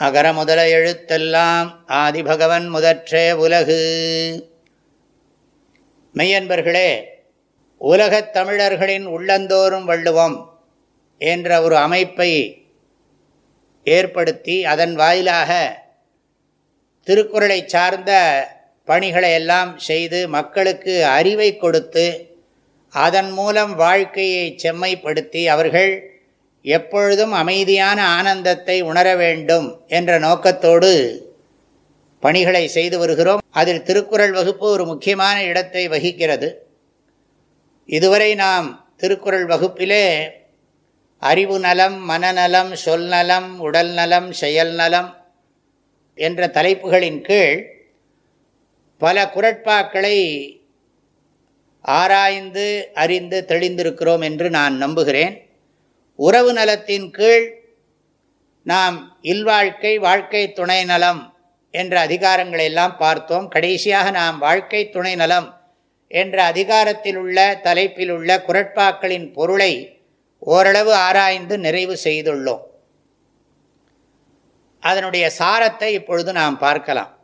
அகர முதல எழுத்தெல்லாம் ஆதிபகவன் முதற்றே உலகு. மெய்யன்பர்களே உலகத் தமிழர்களின் உள்ளந்தோறும் வள்ளுவம் என்ற ஒரு அமைப்பை ஏற்படுத்தி அதன் வாயிலாக திருக்குறளை சார்ந்த பணிகளை எல்லாம் செய்து மக்களுக்கு அறிவை கொடுத்து அதன் மூலம் வாழ்க்கையை செம்மைப்படுத்தி அவர்கள் எப்பொழுதும் அமைதியான ஆனந்தத்தை உணர வேண்டும் என்ற நோக்கத்தோடு பணிகளை செய்து வருகிறோம். அதில் திருக்குறள் வகுப்பு ஒரு முக்கியமான இடத்தை வகிக்கிறது. இதுவரை நாம் திருக்குறள் வகுப்பிலே அறிவு நலம் மனநலம் சொல்நலம் உடல் நலம் செயல் நலம் என்ற தலைப்புகளின் கீழ் பல குரட்பாக்களை ஆராய்ந்து அறிந்து தெளிந்திருக்கிறோம் என்று நான் நம்புகிறேன். உறவு நலத்தின் கீழ் நாம் இல்வாழ்க்கை வாழ்க்கை துணை நலம் என்ற அதிகாரங்களை எல்லாம் பார்த்தோம். கடைசியாக நாம் வாழ்க்கை துணை நலம் என்ற அதிகாரத்தில் உள்ள தலைப்பில் உள்ள குரட்பாக்களின் பொருளை ஓரளவு ஆராய்ந்து நிறைவு செய்துள்ளோம். அதனுடைய சாரத்தை இப்பொழுது நாம் பார்க்கலாம்.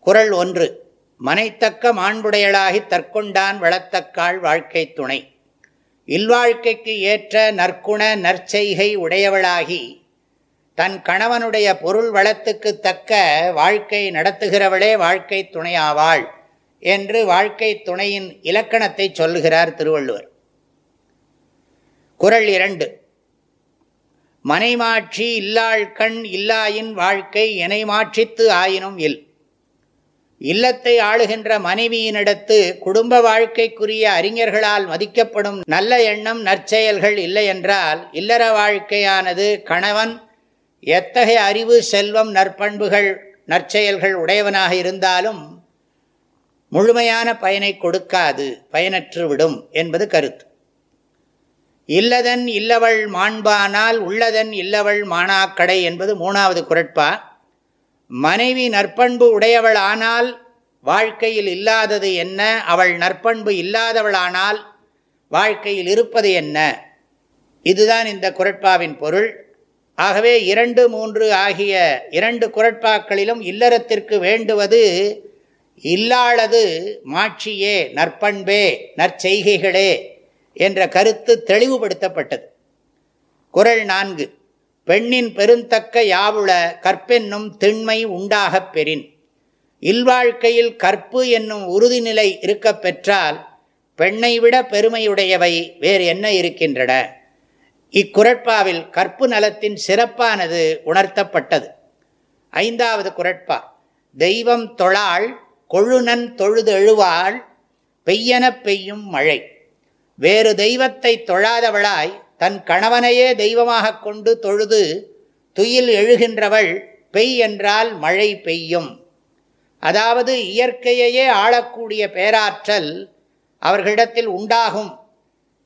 குரல் ஒன்று மனைத்தக்க மாண்புடையளாகி தற்கொண்டான் வளத்தக்காள் வாழ்க்கை துணை. இல்வாழ்க்கைக்கு ஏற்ற நற்குண நற்செய்கை உடையவளாகி தன் கணவனுடைய பொருள் வளத்துக்கு தக்க வாழ்க்கை நடத்துகிறவளே வாழ்க்கை துணையாவாள் என்று வாழ்க்கை துணையின் இலக்கணத்தை சொல்லுகிறார் திருவள்ளுவர். குரல் இரண்டு. மனைமாற்றி இல்லாள் கண் இல்லாயின் வாழ்க்கை எனை மாற்றித்து ஆயினும் இல். இல்லத்தை ஆளுகின்ற மனைவியினிடத்து குடும்ப வாழ்க்கைக்குரிய அறிஞர்களால் மதிக்கப்படும் நல்ல எண்ணம் நற்செயல்கள் இல்லை என்றால் இல்லற வாழ்க்கையானது கணவன் எத்தகைய அறிவு செல்வம் நற்பண்புகள் நற்செயல்கள் உடையவனாக இருந்தாலும் முழுமையான பயனை கொடுக்காது பயனற்றுவிடும் என்பது கருத்து. இல்லதன் இல்லவள் மாண்பானால் உள்ளதன் இல்லவள் மானாக்கடை என்பது மூணாவது குரட்பா. மனைவி நற்பண்பு உடையவளானால் வாழ்க்கையில் இல்லாதது என்ன? அவள் நற்பண்பு இல்லாதவளானால் வாழ்க்கையில் இருப்பது என்ன? இதுதான் இந்த குரட்பாவின் பொருள். ஆகவே இரண்டு மூன்று ஆகிய இரண்டு குரட்பாக்களிலும் இல்லறத்திற்கு வேண்டுவது இல்லாளது மாட்சியே நற்பண்பே நற்செய்கைகளே என்ற கருத்து தெளிவுபடுத்தப்பட்டது. குரல் நான்கு. பெண்ணின் பெருந்தக்க யாவுள கற்பென்னும் திண்மை உண்டாகப் பெறின். இல்வாழ்க்கையில் கற்பு என்னும் உறுதிநிலை இருக்க பெற்றால் பெண்ணை விட பெருமையுடையவை வேறு என்ன இருக்கின்றன? இக்குரட்பாவில் கற்பு நலத்தின் சிறப்பானது உணர்த்தப்பட்டது. ஐந்தாவது குரட்பா தெய்வம் தொழாள் கொழுநன் தொழுதெழுவாள் பெய்யன பெய்யும் மழை. வேறு தெய்வத்தை தொழாதவளாய் தன் கணவனையே தெய்வமாக கொண்டு தொழுது துயில் எழுகின்றவள் பெய் என்றால் மழை பெய்யும். அதாவது இயற்கையையே ஆளக்கூடிய பேராற்றல் அவர்களிடத்தில் உண்டாகும்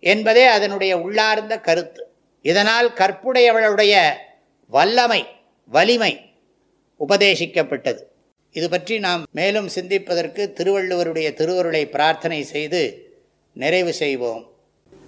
என்பதே அதனுடைய உள்ளார்ந்த கருத்து. இதனால் கற்புடையவளுடைய வல்லமை வலிமை உபதேசிக்கப்பட்டது. இது பற்றி நாம் மேலும் சிந்திப்பதற்கு திருவள்ளுவருடைய திருவருளை பிரார்த்தனை செய்து நிறைவு செய்வோம்.